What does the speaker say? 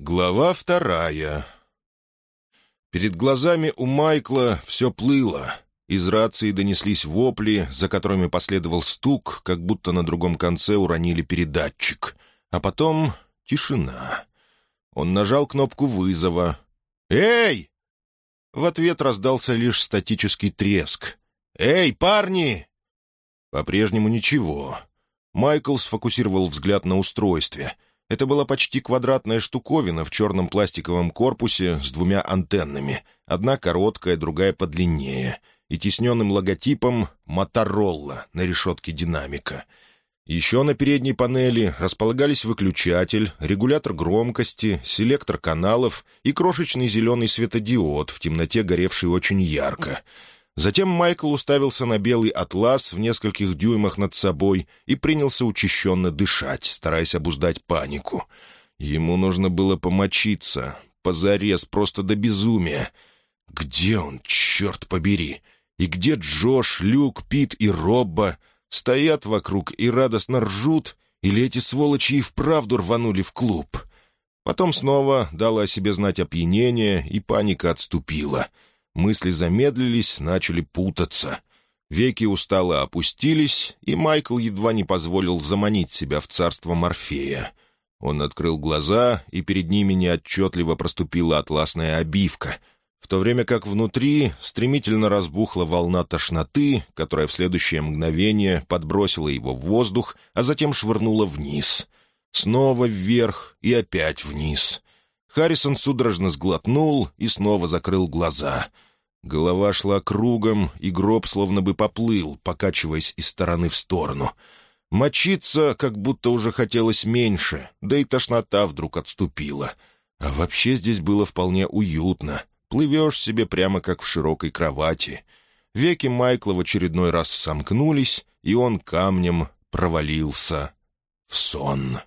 Глава вторая. Перед глазами у Майкла все плыло. Из рации донеслись вопли, за которыми последовал стук, как будто на другом конце уронили передатчик. А потом тишина. Он нажал кнопку вызова. «Эй!» В ответ раздался лишь статический треск. «Эй, парни!» По-прежнему ничего. Майкл сфокусировал взгляд на устройстве — это была почти квадратная штуковина в черном пластиковом корпусе с двумя антеннами, одна короткая, другая подлиннее, и тесненным логотипом «Моторолла» на решетке динамика. Еще на передней панели располагались выключатель, регулятор громкости, селектор каналов и крошечный зеленый светодиод в темноте, горевший очень ярко — Затем Майкл уставился на белый атлас в нескольких дюймах над собой и принялся учащенно дышать, стараясь обуздать панику. Ему нужно было помочиться, позарез, просто до безумия. Где он, черт побери? И где Джош, Люк, Пит и Робба? Стоят вокруг и радостно ржут? Или эти сволочи и вправду рванули в клуб? Потом снова дало о себе знать опьянение, и паника отступила — Мысли замедлились, начали путаться. Веки устало опустились, и Майкл едва не позволил заманить себя в царство Морфея. Он открыл глаза, и перед ними неотчетливо проступила атласная обивка, в то время как внутри стремительно разбухла волна тошноты, которая в следующее мгновение подбросила его в воздух, а затем швырнула вниз. Снова вверх и опять вниз. Харрисон судорожно сглотнул и снова закрыл глаза — Голова шла кругом, и гроб словно бы поплыл, покачиваясь из стороны в сторону. Мочиться как будто уже хотелось меньше, да и тошнота вдруг отступила. А вообще здесь было вполне уютно. Плывешь себе прямо как в широкой кровати. Веки Майкла в очередной раз сомкнулись, и он камнем провалился в сон.